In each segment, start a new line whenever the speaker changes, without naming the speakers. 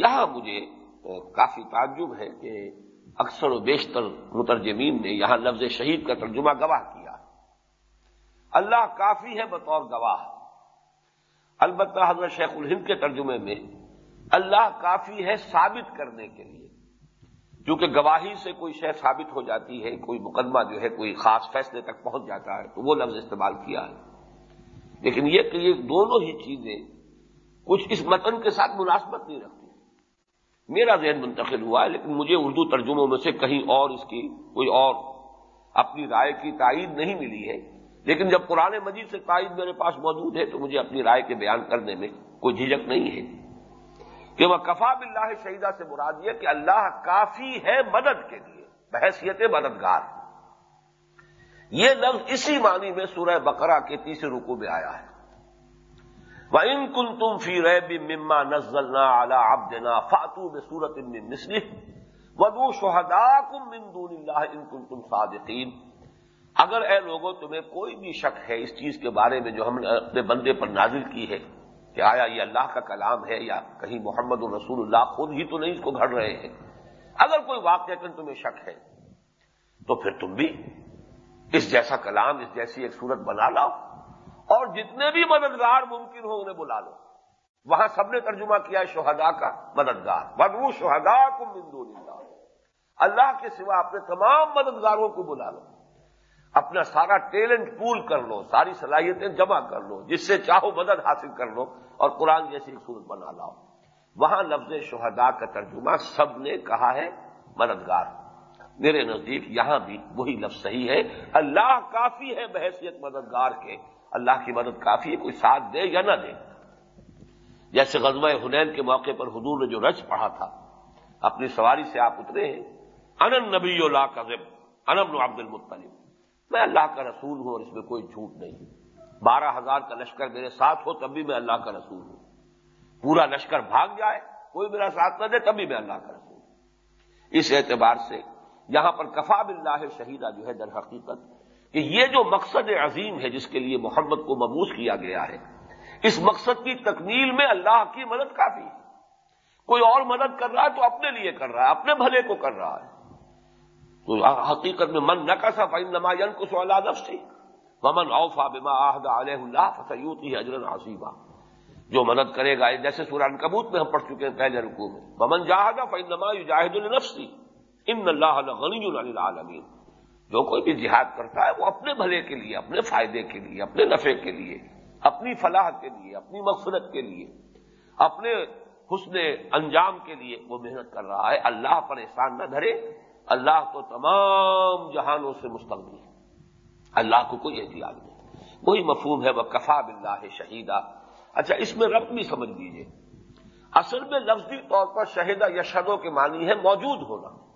یہاں مجھے کافی تعجب ہے کہ اکثر و بیشتر مترجمین نے یہاں لفظ شہید کا ترجمہ گواہ کیا۔ اللہ کافی ہے بطور گواہ۔ البتہ حضرت شیخ الہند کے ترجمے میں اللہ کافی ہے ثابت کرنے کے لیے۔ کیونکہ گواہی سے کوئی شے ثابت ہو جاتی ہے، کوئی مقدمہ جو ہے، کوئی خاص فیصلے تک پہنچ جاتا ہے، تو وہ لفظ استعمال کیا ہے۔ لیکن یہ کہ یہ دونوں ہی چیزیں کچھ اس متن کے ساتھ مناسبت نہیں رکھتی۔ میرا ذہن منتقل ہوا ہے، لیکن مجھے اردو ترجموں میں سے کہیں اور اس کی کوئی اور اپنی رائے کی تائید نہیں ملی ہے۔ لیکن جب قرآن مجید سے تائید میرے پاس موجود ہے، تو مجھے اپنی رائے کے بیان کرنے میں کوئی جھجک نہیں ہے۔ کہ وہ کفا بلّہ شہیدہ سے مراد یہ کہ اللہ کافی ہے مدد کے لیے بحثیت مددگار۔ یہ لفظ اسی معنی میں سورہ بقرہ کے تیسرے رکو میں آیا ہے۔ ان کن تم فی ریب مما نزلنا اعلی ابدنا فاتو میں سورت مسلم ودو شہدا کم مندون اللہ ان کن تم صادقین اگر اے لوگوں تمہیں کوئی بھی شک ہے اس چیز کے بارے میں جو ہم نے اپنے بندے پر نازل کی ہے کہ آیا یہ اللہ کا کلام ہے یا کہیں محمد الرسول اللہ خود ہی تو نہیں اس کو گھڑ رہے ہیں۔ اگر کوئی واقع تمہیں شک ہے تو پھر تم بھی اس جیسا کلام، اس جیسی ایک صورت بنا لاؤ۔ اور جتنے بھی مددگار ممکن ہو انہیں بلا لو۔ وہاں سب نے ترجمہ کیا شہدا کا مددگار۔ بدو شہدا کو مندو اللہ کے سوا اپنے تمام مددگاروں کو بلا لو۔ اپنا سارا ٹیلنٹ پول کر لو، ساری صلاحیتیں جمع کر لو، جس سے چاہو مدد حاصل کر لو اور قرآن جیسی صورت بنا لاؤ۔ وہاں لفظ شہدا کا ترجمہ سب نے کہا ہے مددگار۔ میرے نزدیک یہاں بھی وہی لفظ صحیح ہے۔ اللہ کافی ہے بحثیت مددگار کے۔ اللہ کی مدد کافی ہے، کوئی ساتھ دے یا نہ دے۔ جیسے غزوہ حنین کے موقع پر حضور نے جو رچ پڑھا تھا، اپنی سواری سے آپ اترے ہیں۔ انن نبی اللہ کذب انم عبد المطلب۔ میں اللہ کا رسول ہوں اور اس میں کوئی جھوٹ نہیں۔ بارہ ہزار کا لشکر میرے ساتھ ہو، تب بھی میں اللہ کا رسول ہوں۔ پورا لشکر بھاگ جائے، کوئی میرا ساتھ نہ دے، تب بھی میں اللہ کا رسول ہوں۔ اس اعتبار سے یہاں پر کفا بلّہ شہیدہ جو ہے، در حقیقت کہ یہ جو مقصد عظیم ہے جس کے لیے محمد کو مبوس کیا گیا ہے، اس مقصد کی تکمیل میں اللہ کی مدد کافی ہے۔ کوئی اور مدد کر رہا ہے تو اپنے لیے کر رہا ہے، اپنے بھلے کو کر رہا ہے۔ تو حقیقت میں من نہ کسا فائن نما کو سوال نفس تھی ممن اوفا بما آہد علیہ اللہ فسیوتی اجرن عصیبہ جو مدد کرے گا، جیسے سوران کبوت میں ہم پڑھ چکے ہیں پہلے رکو میں۔ ممن جاہدہ فائن نما یو جاہد النفس تھی ان اللہ غنی العالمین جو کوئی بھی جہاد کرتا ہے وہ اپنے بھلے کے لیے، اپنے فائدے کے لیے، اپنے نفع کے لیے، اپنی فلاح کے لیے، اپنی مقصد کے لیے، اپنے حسن انجام کے لیے وہ محنت کر رہا ہے۔ اللہ پر احسان نہ دھرے۔ اللہ تو تمام جہانوں سے مستقبل ہے۔ اللہ کو کوئی احتیاط نہیں۔ وہی مفہوم ہے وہ کفا بلّہ شہیدہ اچھا اس میں رب بھی سمجھ لیجیے اصل میں لفظی طور پر شہیدہ یا شدوں کے معنی ہے موجود ہونا۔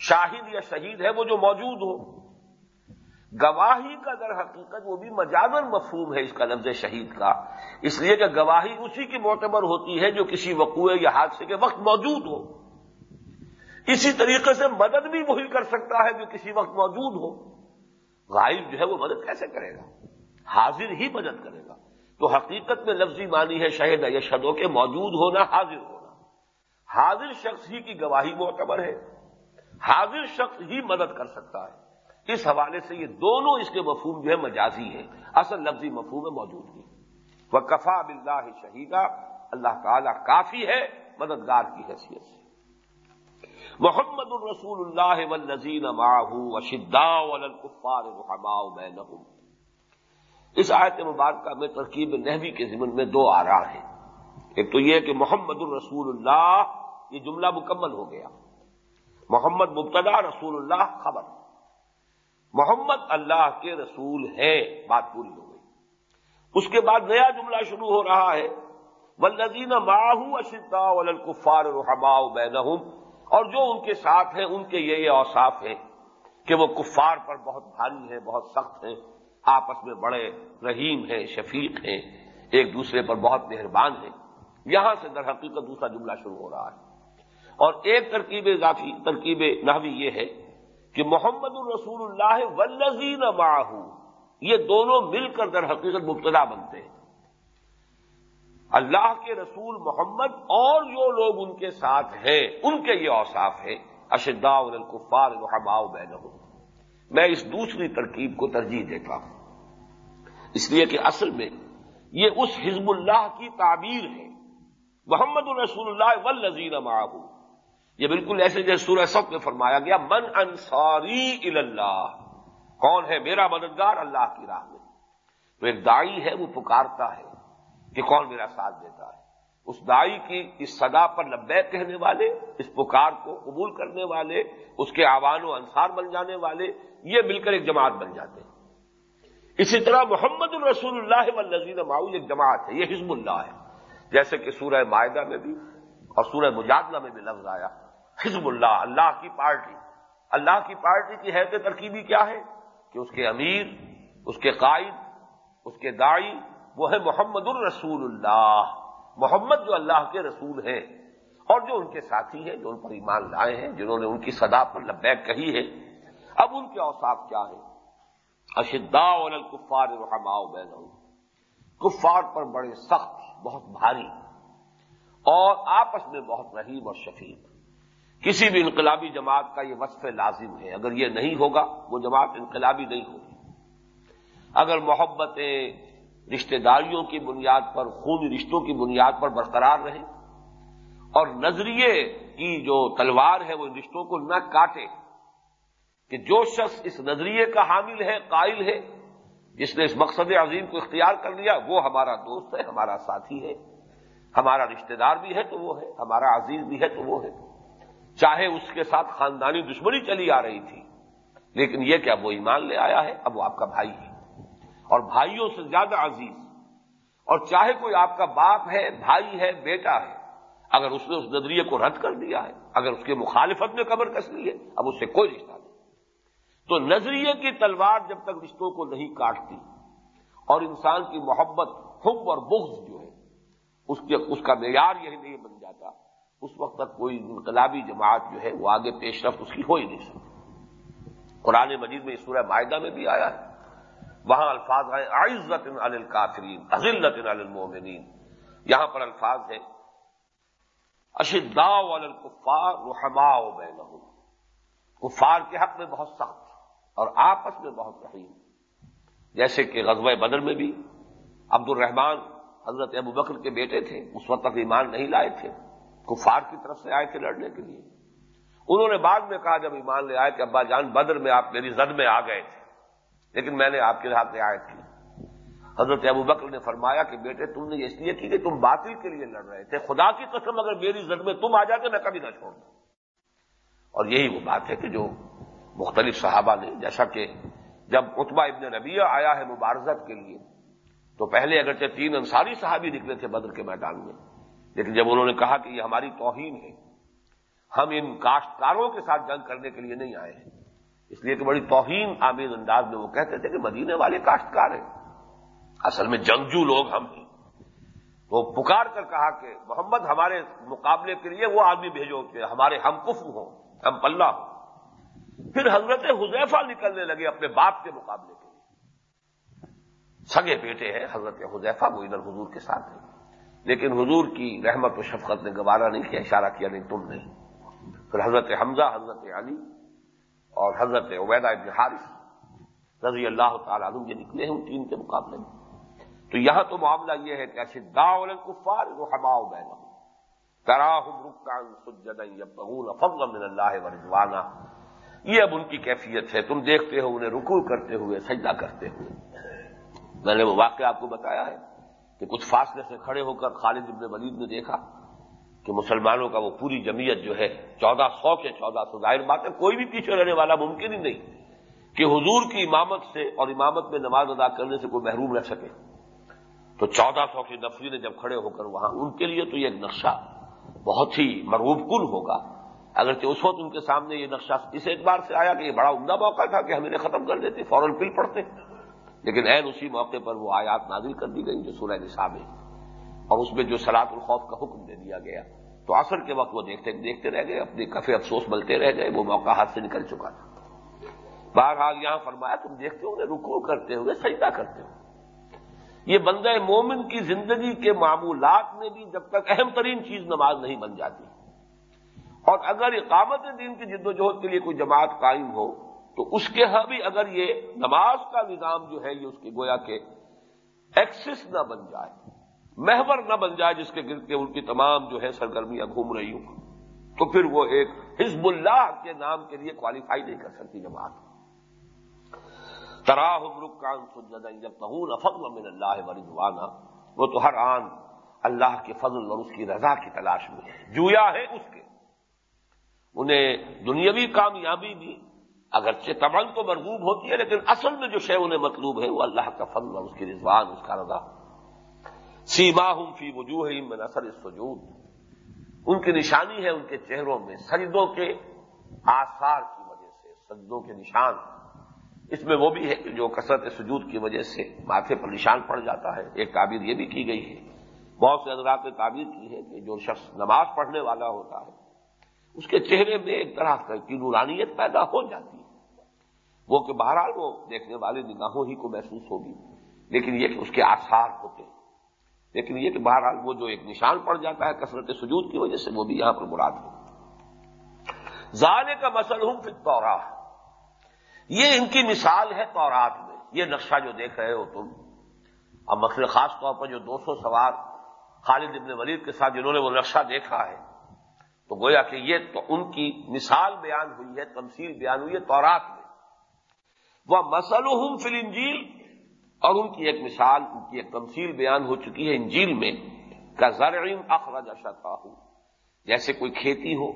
شاہد یا شہید ہے وہ جو موجود ہو۔ گواہی کا در حقیقت وہ بھی مجازن مفہوم ہے اس کا لفظ شہید کا۔ اس لیے کہ گواہی اسی کی معتبر ہوتی ہے جو کسی وقوع یا حادثے کے وقت موجود ہو۔ اسی طریقے سے مدد بھی وہی کر سکتا ہے جو کسی وقت موجود ہو۔ غائب جو ہے وہ مدد کیسے کرے گا؟ حاضر ہی مدد کرے گا۔ تو حقیقت میں لفظی مانی ہے شہد یا شدوں کے موجود ہونا، حاضر ہونا۔ حاضر شخص ہی کی گواہی معتبر ہے۔ حاضر شخص ہی مدد کر سکتا ہے۔ اس حوالے سے یہ دونوں اس کے مفہوم جو ہے مجازی ہے اصل لفظی مفہوم ہے موجودگی وہ کفا بلّہ شہیدہ اللہ تعالی کافی ہے، مددگار کی حیثیت سے۔ محمد الرسول اللہ والذین معه وشداء الکفار رحماء بینہم اس آیت مبارکہ میں ترکیب نحوی کے ضمن میں دو آراہ ہیں۔ ایک تو یہ کہ محمد الرسول اللہ یہ جملہ مکمل ہو گیا۔ محمد مبتدا رسول اللہ خبر۔ محمد اللہ کے رسول ہے بات پوری ہو گئی۔ اس کے بعد نیا جملہ شروع ہو رہا ہے۔ ولزین ماہو اشدا ولکفار رحما بینہم اور جو ان کے ساتھ ہیں، ان کے یہ یہ اوصاف ہیں کہ وہ کفار پر بہت بھاری ہیں، بہت سخت ہیں، آپس میں بڑے رحیم ہیں، شفیق ہیں، ایک دوسرے پر بہت مہربان ہیں۔ یہاں سے در حقیقت دوسرا جملہ شروع ہو رہا ہے۔ اور ایک ترکیب اضافی ترکیب نحوی یہ ہے کہ محمد الرسول اللہ ولزین ماہو یہ دونوں مل کر در حقیقت مبتدا بنتے ہیں۔ اللہ کے رسول محمد اور جو لوگ ان کے ساتھ ہیں، ان کے یہ اوصاف ہے اشدا الکفار الحماؤ بین میں اس دوسری ترکیب کو ترجیح دیتا ہوں۔ اس لیے کہ اصل میں یہ اس حزب اللہ کی تعبیر ہے۔ محمد الرسول اللہ والذین معه یہ بالکل ایسے جیسے سورہ سب میں فرمایا گیا، من انصاری اللہ کون ہے میرا مددگار؟ اللہ کی راہ میں۔ تو ایک دائی ہے، وہ پکارتا ہے کہ کون میرا ساتھ دیتا ہے۔ اس دائی کی اس صدا پر لبیک کہنے والے، اس پکار کو قبول کرنے والے، اس کے آوان و انصار بن جانے والے، یہ مل کر ایک جماعت بن جاتے ہیں۔ اسی طرح محمد الرسول اللہ والذین معاؤ ایک جماعت ہے، یہ حزب اللہ ہے۔ جیسے کہ سورہ معاہدہ میں بھی اور سورہ مجادلہ میں بھی لفظ آیا۔ حزب اللہ اللہ کی پارٹی۔ اللہ کی پارٹی کی حیثیت ترکیبی کیا ہے؟ کہ اس کے امیر، اس کے قائد، اس کے دائی وہ ہے محمد الرسول اللہ۔ محمد جو اللہ کے رسول ہیں۔ اور جو ان کے ساتھی ہیں، جو ان پر ایمان لائے ہیں، جنہوں نے ان کی صدا پر لبیک کہی ہے۔ اب ان کے اوساف کیا ہے اشدا الکفار رحماؤ بین کفار پر بڑے سخت، بہت بھاری۔ اور آپس میں بہت رحیم اور شفیق۔ کسی بھی انقلابی جماعت کا یہ وصف لازم ہے۔ اگر یہ نہیں ہوگا، وہ جماعت انقلابی نہیں ہوگی۔ اگر محبتیں رشتہ داریوں کی بنیاد پر خون رشتوں کی بنیاد پر برقرار رہیں اور نظریے کی جو تلوار ہے، وہ ان رشتوں کو نہ کاٹے، کہ جو شخص اس نظریے کا حامل ہے، قائل ہے، جس نے اس مقصد عظیم کو اختیار کر لیا، وہ ہمارا دوست ہے، ہمارا ساتھی ہے، ہمارا رشتہ دار بھی ہے تو وہ ہے، ہمارا عزیز بھی ہے تو وہ ہے۔ چاہے اس کے ساتھ خاندانی دشمنی چلی آ رہی تھی، لیکن یہ کہ اب وہ ایمان لے آیا ہے، اب وہ آپ کا بھائی ہے۔ اور بھائیوں سے زیادہ عزیز۔ اور چاہے کوئی آپ کا باپ ہے، بھائی ہے، بیٹا ہے، اگر اس نے اس نظریے کو رد کر دیا ہے، اگر اس کے مخالفت میں قبر کس لی ہے، اب اس سے کوئی رشتہ نہیں۔ تو نظریے کی تلوار جب تک رشتوں کو نہیں کاٹتی، اور انسان کی محبت، حب اور بغض جو ہے، اس کے اس کا معیار یہی نہیں بن جاتا۔ اس وقت تک کوئی انقلابی جماعت جو ہے وہ آگے پیش رفت اس کی ہو ہی نہیں سکتی۔ قرآن مجید میں سورہ معاہدہ میں بھی آیا ہے۔ وہاں الفاظ آئے عزت القافرین عزلت المومنین یہاں پر الفاظ ہے اشدا الکفار رحما بین کفار کے حق میں بہت سخت اور آپس میں بہت رحیم جیسے کہ غزوہ بدر میں بھی عبد الرحمان حضرت ابو بکر کے بیٹے تھے، اس وقت تک ایمان نہیں لائے تھے۔ کفار کی طرف سے آئے تھے لڑنے کے لیے۔ انہوں نے بعد میں کہا، جب ایمان لے آئے کہ ابا جان، بدر میں آپ میری زد میں آ گئے تھے۔ لیکن میں نے آپ کے ہاتھ رعایت کی۔ حضرت ابو بکر نے فرمایا کہ بیٹے، تم نے اس لیے کی کہ تم باطل کے لیے لڑ رہے تھے۔ خدا کی قسم، اگر میری زد میں تم آ جاتے، میں کبھی نہ چھوڑ دوں۔ اور یہی وہ بات ہے کہ جو مختلف صحابہ نے، جیسا کہ جب اتبا ابن نبیہ آیا ہے مبارزت کے لیے، تو پہلے اگرچہ تین انصاری صحابی نکلے تھے بدر کے میدان میں لیکن جب انہوں نے کہا کہ یہ ہماری توہین ہے، ہم ان کاشتکاروں کے ساتھ جنگ کرنے کے لیے نہیں آئے ہیں۔ اس لیے کہ بڑی توہین آمیز انداز میں وہ کہتے تھے کہ مدینے والے کاشتکار ہیں۔ اصل میں جنگجو لوگ ہم ہیں۔ وہ پکار کر کہا کہ محمد، ہمارے مقابلے کے لیے وہ آدمی بھیجو کہ ہمارے ہم کف ہوں، ہم پلہ ہوں۔ پھر حضرت حذیفہ نکلنے لگے اپنے باپ کے مقابلے کے لیے۔ سگے بیٹے ہیں حضرت حذیفہ، وہ ادھر حضور کے ساتھ ہیں۔ لیکن حضور کی رحمت و شفقت نے گوارا نہیں کیا، اشارہ کیا نہیں، تم نہیں۔ پھر حضرت حمزہ، حضرت علی اور حضرت عبیدہ ابن حارث رضی اللہ تعالیٰ عنہ یہ نکلے ہیں ان تین کے مقابلے میں۔ تو یہاں تو معاملہ یہ ہے کہ اشدا الکفار وہ ہماؤ بین تراہم رکان سجدن یبغون فضلا من اللہ ورضوانا یہ اب ان کی کیفیت ہے۔ تم دیکھتے ہو، انہیں رکوع کرتے ہوئے، سجدہ کرتے ہوئے۔ میں نے وہ واقعہ آپ کو بتایا ہے۔ کہ کچھ فاصلے سے کھڑے ہو کر خالد ابن ولید نے دیکھا کہ مسلمانوں کا وہ پوری جمعیت جو ہے، چودہ سو کے چودہ سو ظاہر بات ہے کوئی بھی پیچھے رہنے والا ممکن ہی نہیں کہ حضور کی امامت سے اور امامت میں نماز ادا کرنے سے کوئی محروم رہ سکے۔ تو چودہ سو کی نفری نے جب کھڑے ہو کر وہاں، ان کے لیے تو یہ ایک نقشہ بہت ہی مروب کن ہوگا۔ اگرچہ اس وقت ان کے سامنے یہ نقشہ اس اعتبار سے آیا کہ یہ بڑا عمدہ موقع تھا کہ ہم انہیں ختم کر دیتے، فوراً پل پڑتے۔ لیکن این اسی موقع پر وہ آیات نازل کر دی گئی جو سورہ نصاب ہے اور اس میں جو سلاط الخوف کا حکم دے دیا گیا۔ تو اثر کے وقت وہ دیکھتے دیکھتے رہ گئے، اپنے کفے افسوس ملتے رہ گئے، وہ موقع ہاتھ سے نکل چکا تھا۔ بہرحال یہاں فرمایا، تم دیکھتے ہو رکو کرتے ہوئے سجدہ کرتے ہو۔ یہ بندہ مومن کی زندگی کے معمولات میں بھی جب تک اہم ترین چیز نماز نہیں بن جاتی۔ اور اگر اقامت دین کی جد و جہد کے لیے کوئی جماعت قائم ہو تو اس کے ہاں بھی اگر یہ نماز کا نظام جو ہے یہ اس کے گویا کے ایکسس نہ بن جائے، محور نہ بن جائے جس کے گرد کے ان کی تمام جو ہے سرگرمیاں گھوم رہی ہوں، تو پھر وہ ایک حزب اللہ کے نام کے لیے کوالیفائی نہیں کر سکتی جماعت۔ تراہ رکان سجدہ جب تہون فضل من اللہ ورضوانا وہ تو ہر آن اللہ کے فضل اور اس کی رضا کی تلاش میں جویا ہے اس کے۔ انہیں دنیاوی کامیابی بھی اگرچہ تمن تو مرغوب ہوتی ہے، لیکن اصل میں جو شے انہیں مطلوب ہے، وہ اللہ کا فضل اور اس کی رضوان، اس کا رضا۔ سیما ہوں فی وجوہ میں نسل سجود ان کی نشانی ہے ان کے چہروں میں سجدوں کے آثار کی وجہ سے، سجدوں کے نشان۔ اس میں وہ بھی ہے کہ جو کثرت سجود کی وجہ سے ماتھے پر نشان پڑ جاتا ہے۔ ایک تعبیر یہ بھی کی گئی ہے۔ بہت سے حضرات نے تعبیر کی ہے کہ جو شخص نماز پڑھنے والا ہوتا ہے، اس کے چہرے میں ایک طرح کی نورانیت پیدا ہو جاتی ہے۔ وہ کہ بہرحال وہ دیکھنے والے نگاہوں ہی کو محسوس ہوگی۔ لیکن یہ کہ اس کے آثار ہوتے ہیں۔ لیکن یہ کہ بہرحال وہ جو ایک نشان پڑ جاتا ہے کثرت سجود کی وجہ سے وہ بھی یہاں پر مراد ہے۔ زالے کا مسل ہوں پھر تورا یہ ان کی مثال ہے تورات میں۔ یہ نقشہ جو دیکھ رہے ہو تم۔ اب مسئلہ خاص طور پر جو دو سو سوار خالد ابن ولید کے ساتھ جنہوں نے وہ نقشہ دیکھا ہے، تو گویا کہ یہ تو ان کی مثال بیان ہوئی ہے، تمثیل بیان ہوئی ہے تورات میں۔ وہ مسل ہوں فل انجیل اور ان کی ایک مثال، ان کی ایک تمثیل بیان ہو چکی ہے انجیل میں کا زرعین اخراج اشتا ہوں جیسے کوئی کھیتی ہو،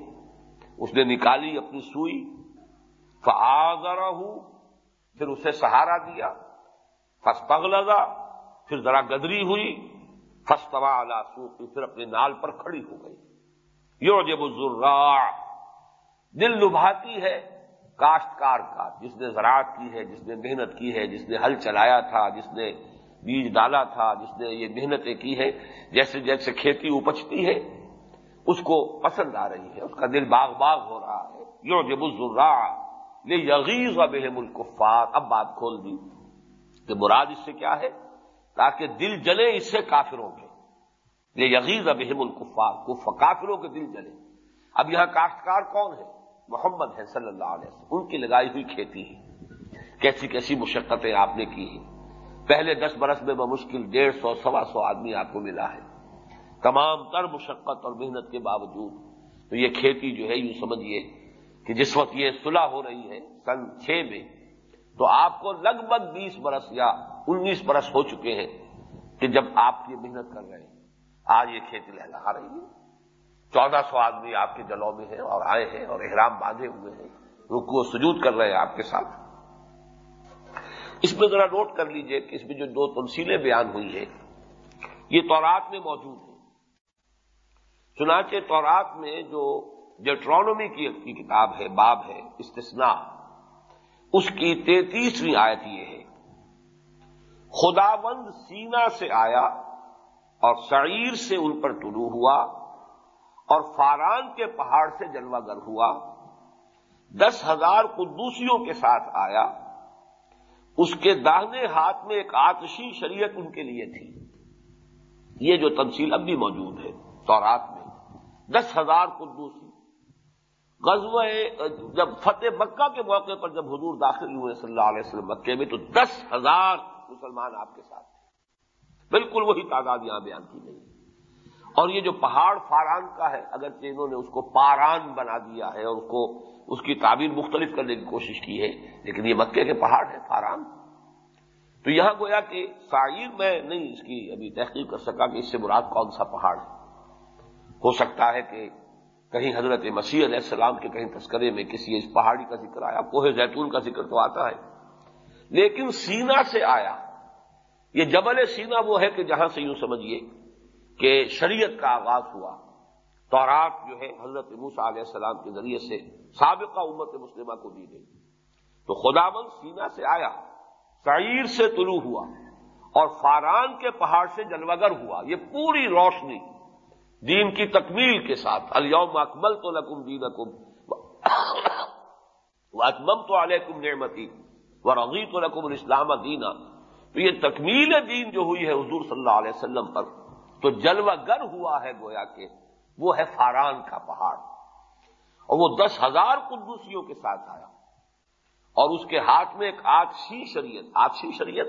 اس نے نکالی اپنی سوئی فآذرہ پھر اسے سہارا دیا فسپگ لگا پھر ذرا گدری ہوئی فستوا سوقی پھر اپنے نال پر کھڑی ہو گئی۔ یو جب دل لبھاتی ہے کاشتکار کا، جس نے زراعت کی ہے، جس نے محنت کی ہے، جس نے ہل چلایا تھا، جس نے بیج ڈالا تھا، جس نے یہ محنتیں کی ہے جیسے جیسے کھیتی اپجتی ہے، اس کو پسند آ رہی ہے، اس کا دل باغ باغ ہو رہا ہے۔ یو جب یہ یغیز و بہم الکفار۔ اب بات کھول دی کہ مراد اس سے کیا ہے؟ تاکہ دل جلے اس سے کافروں کے۔ یہ یغیز بہم الکفار کافروں کے دل جلے اب یہاں کاشتکار کون ہے؟ محمد ہے صلی اللہ علیہ وسلم۔ ان کی لگائی ہوئی کھیتی ہے کیسی کیسی مشقتیں آپ نے کی ہیں۔ پہلے دس برس میں بمشکل ڈیڑھ سو، سوا سو آدمی آپ کو ملا ہے۔ تمام تر مشقت اور محنت کے باوجود تو یہ کھیتی جو ہے، یوں سمجھیے کہ جس وقت یہ صلح ہو رہی ہے سن چھ میں، تو آپ کو لگ بھگ بیس برس یا انیس برس ہو چکے ہیں کہ جب آپ یہ محنت کر رہے ہیں۔ آج یہ کھیتی لہلا رہی ہے۔ چودہ سو آدمی آپ کے جلوں میں ہیں اور آئے ہیں اور احرام باندھے ہوئے ہیں۔ رکو سجود کر رہے ہیں آپ کے ساتھ۔ اس میں ذرا نوٹ کر لیجیے کہ اس میں جو دو تنسیلیں بیان ہوئی ہیں، یہ تورات میں موجود ہیں۔ چنانچہ تورات میں جو جیٹرونومی کی کتاب ہے، باب ہے، استثناء، اس کی تینتیسویں آیت یہ ہے۔ خداوند سینا سے آیا اور سعیر سے ان پر طلوع ہوا۔ اور فاران کے پہاڑ سے جلوہ گر ہوا۔ دس ہزار قدوسیوں کے ساتھ آیا۔ اس کے داہنے ہاتھ میں ایک آتشی شریعت ان کے لیے تھی۔ یہ جو تنصیل اب بھی موجود ہے تورات میں۔ دس ہزار قدوسی۔ غزوہ، جب فتح مکہ کے موقع پر جب حضور داخل ہوئے صلی اللہ علیہ وسلم مکے میں، تو دس ہزار مسلمان آپ کے ساتھ تھے۔ بالکل وہی تعداد یہاں بیان کی گئی۔ اور یہ جو پہاڑ فاران کا ہے اگر انہوں نے اس کو پاران بنا دیا ہے اور اس کو، اس کی تعبیر مختلف کرنے کی کوشش کی ہے، لیکن یہ مکے کے پہاڑ ہے فاران۔ تو یہاں گویا کہ شاعر میں نہیں اس کی ابھی تحقیق کر سکا کہ اس سے مراد کون سا پہاڑ ہے۔ ہو سکتا ہے کہ کہیں حضرت مسیح علیہ السلام کے کہیں تذکرے میں کسی اس پہاڑی کا ذکر آیا، کوہ زیتون کا ذکر تو آتا ہے۔ لیکن سینا سے آیا۔ یہ جبل سینا وہ ہے کہ جہاں سے یوں سمجھیے کہ شریعت کا آغاز ہوا۔ تورات جو ہے حضرت موسا علیہ السلام کے ذریعے سے سابقہ امت مسلمہ کو دی گئی۔ تو خدا مند سینا سے آیا، سعیر سے طلوع ہوا اور فاران کے پہاڑ سے جلوگر ہوا۔ یہ پوری روشنی دین کی تکمیل کے ساتھ۔ الیوم اکمل تو لکم دین اکم اکمم تو علیہ کم نعمتی و رغی تو لکم اسلام دینا۔ تو یہ تکمیل دین جو ہوئی ہے حضور صلی اللہ علیہ وسلم پر۔ تو جلوہ گر ہوا ہے گویا کہ وہ ہے فاران کا پہاڑ اور وہ دس ہزار قدوسیوں کے ساتھ آیا اور اس کے ہاتھ میں ایک آتشی شریعت آتشی شریعت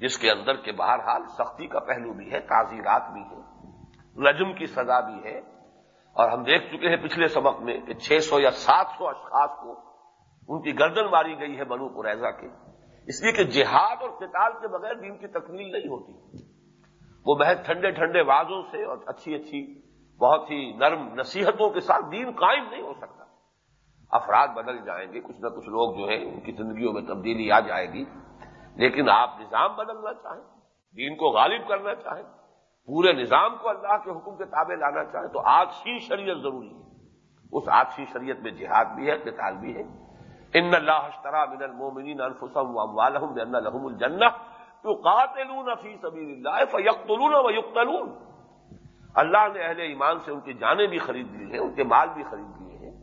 جس کے اندر کے بہرحال سختی کا پہلو بھی ہے تعزیرات بھی ہے رجم کی سزا بھی ہے اور ہم دیکھ چکے ہیں پچھلے سبق میں کہ چھ سو یا سات سو اشخاص کو ان کی گردن ماری گئی ہے بنو قریضہ کے، اس لیے کہ جہاد اور قتال کے بغیر دین کی تکمیل نہیں ہوتی۔ وہ محض ٹھنڈے ٹھنڈے وازوں سے اور اچھی اچھی بہت ہی نرم نصیحتوں کے ساتھ دین قائم نہیں ہو سکتا۔ افراد بدل جائیں گے، کچھ نہ کچھ لوگ جو ہیں، ان کی زندگیوں میں تبدیلی آ جائے گی۔ لیکن آپ نظام بدلنا چاہیں، دین کو غالب کرنا چاہیں، پورے نظام کو اللہ کے حکم کے تابع لانا چاہیں، تو آج شریعت ضروری ہے۔ اس آج شریعت میں جہاد بھی ہے، قتال بھی ہے۔ ان اللہ اشترا من المومنین انفسهم واموالهم بان لهم الجنہ۔ يقاتلون في سبيل الله فيقتلون ويقتلون. اللہ نے اہل ایمان سے ان کی جانیں بھی خرید لی ہیں، ان کے مال بھی خرید لیے ہیں۔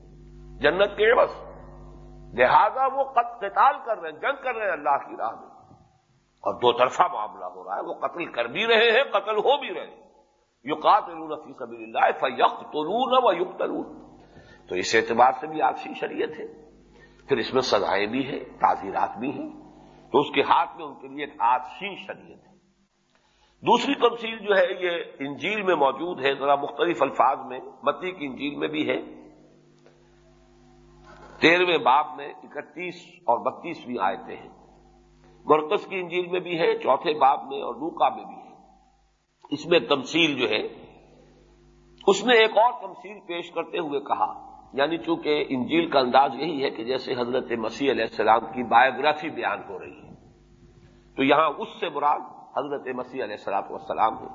جنت کے بس لہذا وہ قتال کر رہے ہیں، جنگ کر رہے ہیں اللہ کی راہ میں۔ اور دو طرفہ معاملہ ہو رہا ہے، وہ قتل کر بھی رہے ہیں، قتل ہو بھی رہے ہیں۔ یقاتلون فی سبیل اللہ فیقتلون ویقتلون۔ تو اس اعتبار سے بھی آپسی شریعت ہے۔ پھر اس میں سزائیں بھی ہیں، تعزیرات بھی ہیں۔ تو اس کے ہاتھ میں ان کے لیے ایک آتشی شریعت ہے۔ دوسری تفصیل جو ہے، یہ انجیل میں موجود ہے، ذرا مختلف الفاظ میں، متی کی انجیل میں بھی ہے۔ تیرہویں باب میں اکتیس اور بتیسویں آیتیں ہیں۔ مرکز کی انجیل میں بھی ہے، چوتھے باب میں اور لوکا میں بھی ہے۔ اس میں تمثیل جو ہے، اس نے ایک اور تمثیل پیش کرتے ہوئے کہا یعنی چونکہ انجیل کا انداز یہی ہے کہ جیسے حضرت مسیح علیہ السلام کی بایوگرافی بیان ہو رہی ہے، تو یہاں اس سے مراد حضرت مسیح علیہ السلام والسلام ہے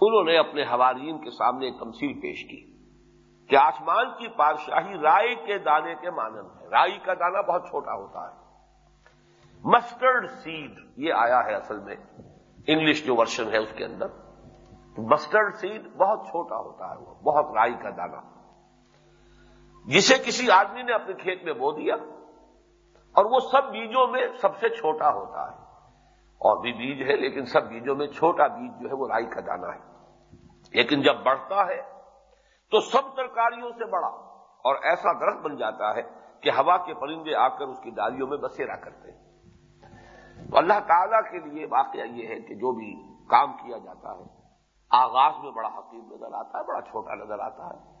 انہوں نے اپنے حوارین کے سامنے ایک تمثیل پیش کی کہ آسمان کی بادشاہی رائی کے دانے کے مانند ہے۔ رائی کا دانا بہت چھوٹا ہوتا ہے۔ مسٹرڈ سیڈ یہ آیا ہے اصل میں، انگلش جو ورشن ہے اس کے اندر۔ مسٹرڈ سیڈ بہت چھوٹا ہوتا ہے وہ، بہت رائی کا دانا جسے کسی آدمی نے اپنے کھیت میں بو دیا اور وہ سب بیجوں میں سب سے چھوٹا ہوتا ہے۔ اور بھی بیج ہے لیکن سب بیجوں میں چھوٹا بیج جو ہے وہ رائی کا دانا ہے۔ لیکن جب بڑھتا ہے تو سب ترکاریوں سے بڑا اور ایسا درخت بن جاتا ہے کہ ہوا کے پرندے آ کر اس کی ڈالیوں میں بسیرا کرتے ہیں۔ تو اللہ تعالی کے لیے واقعہ یہ ہے کہ جو بھی کام کیا جاتا ہے، آغاز میں بڑا حقیق نظر آتا ہے، بڑا چھوٹا نظر آتا ہے۔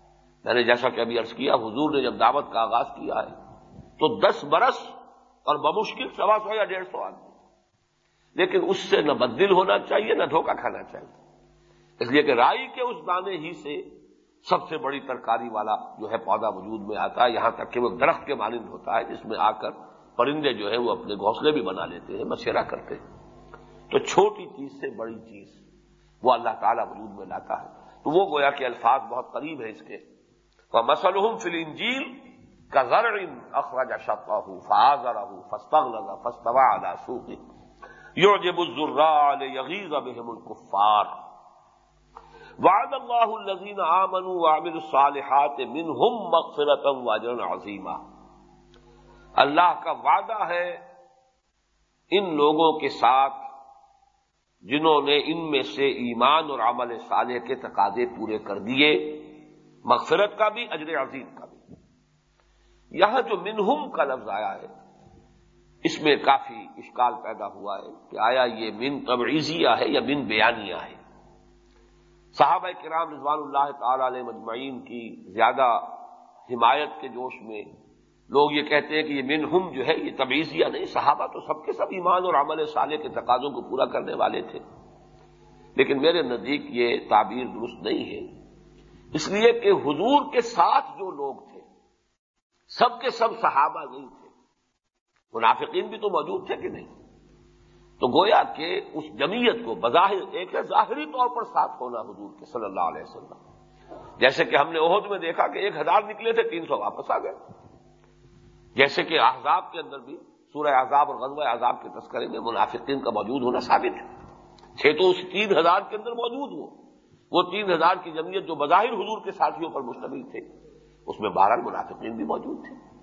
میں نے جیسا کہ ابھی عرض کیا، حضور نے جب دعوت کا آغاز کیا ہے، تو دس برس اور بمشکل سوا سو یا ڈیڑھ سو آدمی۔ لیکن اس سے نہ بدل ہونا چاہیے، نہ دھوکہ کھانا چاہیے۔ اس لیے کہ رائی کے اس دانے ہی سے سب سے بڑی ترکاری والا جو ہے پودا وجود میں آتا ہے۔ یہاں تک کہ وہ درخت کے مانند ہوتا ہے، جس میں آ کر پرندے جو ہے وہ اپنے گھونسلے بھی بنا لیتے ہیں بسیرا کرتے ہیں۔ تو چھوٹی چیز سے بڑی چیز وہ اللہ تعالیٰ وجود میں لاتا ہے۔ تو وہ گویا کہ الفاظ بہت قریب ہے اس کے۔ مسلحم فل انجیل کا زر اخراج شپا ہوں فاض رہا فستغ لگا فستوا ادا سوکھ یو جب الزرال یغیز بہم الکفار وعد اللہ الذین آمنوا وعملوا الصالحات منہم مغفرتا واجرا عظیما اللہ کا وعدہ ہے ان لوگوں کے ساتھ جنہوں نے ان میں سے ایمان اور عمل صالح کے تقاضے پورے کر دیے۔ مغفرت کا بھی، اجر عظیم کا بھی۔ یہاں جو منہم کا لفظ آیا ہے، اس میں کافی اشکال پیدا ہوا ہے کہ آیا یہ من تبعیزیہ ہے یا من بیانیہ ہے۔ صحابہ کرام رضوان اللہ تعالی علیہ مجمعین کی زیادہ حمایت کے جوش میں لوگ یہ کہتے ہیں کہ یہ منہم جو ہے، یہ تبعیزیہ نہیں، صحابہ تو سب کے سب ایمان اور عمل صالح کے تقاضوں کو پورا کرنے والے تھے۔ لیکن میرے نزدیک یہ تعبیر درست نہیں ہے۔ اس لیے کہ حضور کے ساتھ جو لوگ تھے، سب کے سب صحابہ نہیں تھے۔ منافقین بھی تو موجود تھے کہ نہیں؟ تو گویا کہ اس جمعیت کو بظاہر ایک ہے، ظاہری طور پر ساتھ ہونا حضور کے صلی اللہ علیہ وسلم۔ جیسے کہ ہم نے عہد میں دیکھا کہ ایک ہزار نکلے تھے، تین سو واپس آ گئے۔ جیسے کہ احزاب کے اندر بھی سورہ احزاب اور غزوہ احزاب کے تذکرے میں منافقین کا موجود ہونا ثابت ہے۔ چھ تو اس تین ہزار کے اندر موجود ہو وہ تین ہزار کی جمعیت جو بظاہر حضور کے ساتھیوں پر مشتمل تھے، اس میں بارہ منافقین بھی موجود تھے۔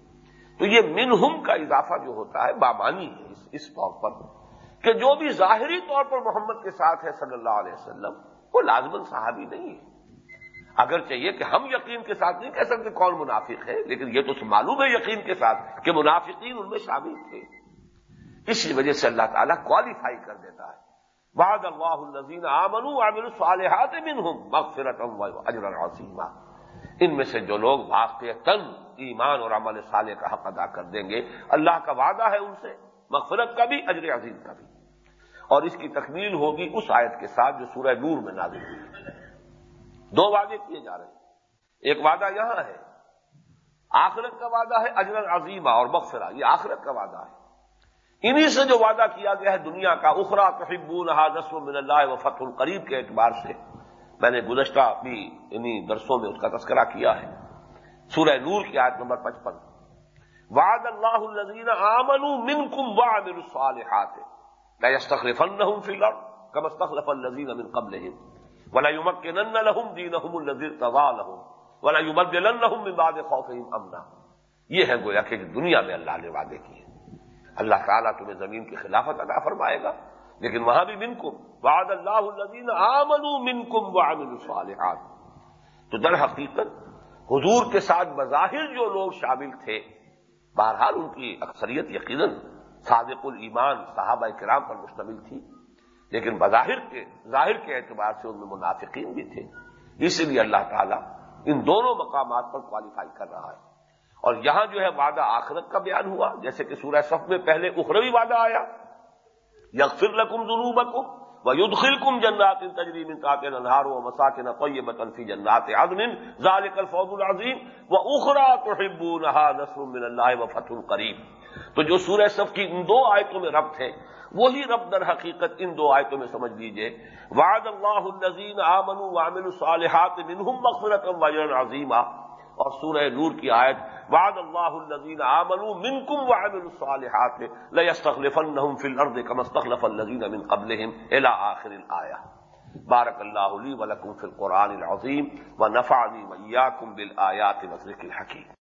تو یہ منہم کا اضافہ جو ہوتا ہے، بامانی ہے اس اس طور پر کہ جو بھی ظاہری طور پر محمد کے ساتھ ہے صلی اللہ علیہ وسلم، وہ لازمن صحابی نہیں ہے۔ اگر چاہیے کہ ہم یقین کے ساتھ نہیں کہہ سکتے کون منافق ہے، لیکن یہ تو معلوم ہے یقین کے ساتھ کہ منافقین ان میں شامل تھے۔ اسی وجہ سے اللہ تعالیٰ کوالیفائی کر دیتا ہے۔ بعد اللہ الزین آمن عامر صالحات منہم مغفرت اجر العظیمہ ان میں سے جو لوگ واقع تن ایمان اور عمل صالح کا حق ادا کر دیں گے، اللہ کا وعدہ ہے ان سے، مغفرت کا بھی، اجر عظیم کا بھی۔ اور اس کی تکمیل ہوگی اس آیت کے ساتھ جو سورہ نور میں نازل ہوئی۔ دو وعدے کیے جا رہے ہیں۔ ایک وعدہ یہاں ہے، آخرت کا وعدہ ہے اجر عظیمہ اور مغفرہ، یہ آخرت کا وعدہ ہے۔ انہی سے جو وعدہ کیا گیا ہے دنیا کا، اخرا تحبون نسل من اللہ و فتح القریب کے اعتبار سے۔ میں نے گزشتہ اپنی انہی درسوں میں اس کا تذکرہ کیا ہے۔ سورہ نور کی آیت نمبر پچپن۔ وعد اللہ الزین آمن من کم وعمل الصالحات۔ لا يستخلفنهم في الارض كما استخلف الذين من قبلهم ولا يمكنن لهم دينهم الذي ارتضى لهم ولا يبدلنهم من بعد خوفهم امنا۔ یہ ہے گویا کہ دنیا میں اللہ نے وعدے کیے۔ اللہ تعالیٰ تمہیں زمین کی خلافت ادا فرمائے گا۔ لیکن وہاں بھی منکم۔ وعد اللہ الذین آمنوا منکم وعملوا الصالحات۔ تو در حقیقت حضور کے ساتھ بظاہر جو لوگ شامل تھے، بہرحال ان کی اکثریت یقیناً صادق الایمان صحابہ کرام پر مشتمل تھی، لیکن بظاہر کے، ظاہر کے اعتبار سے ان میں منافقین بھی تھے۔ اسی لیے اللہ تعالیٰ ان دونوں مقامات پر کوالیفائی کر رہا ہے۔ اور یہاں جو ہے وعدہ آخرت کا بیان ہوا، جیسے کہ سورہ صف میں پہلے اخروی وعدہ آیا، یغفر لکم ذنوبکم ویدخلکم جنات تجری من تحت الانہار ومساکن طیبۃ فی جنات عدن، ذالک الفوز العظیم، واخرى تحبونها نصر من اللہ وفتح قریب۔ تو جو سورہ صف کی ان دو آیتوں میں ربط ہے، وہی رب در حقیقت ان دو آیتوں میں سمجھ لیجیے۔ وعد اللہ الذین آمنوا وعملوا الصالحات منهم مغفرۃ واجرا عظیما۔ اور سورہ نور کی آیت، وعد اللہ الذین آمنوا منکم وعملوا الصالحات لیستخلفنہم فی الارض کما استخلف الذین من قبلہم الى آخر الآیہ بارک اللہ لی ولکم فی القرآن العظیم ونفعنی وإیاکم بالآیات وذکر الحکیم.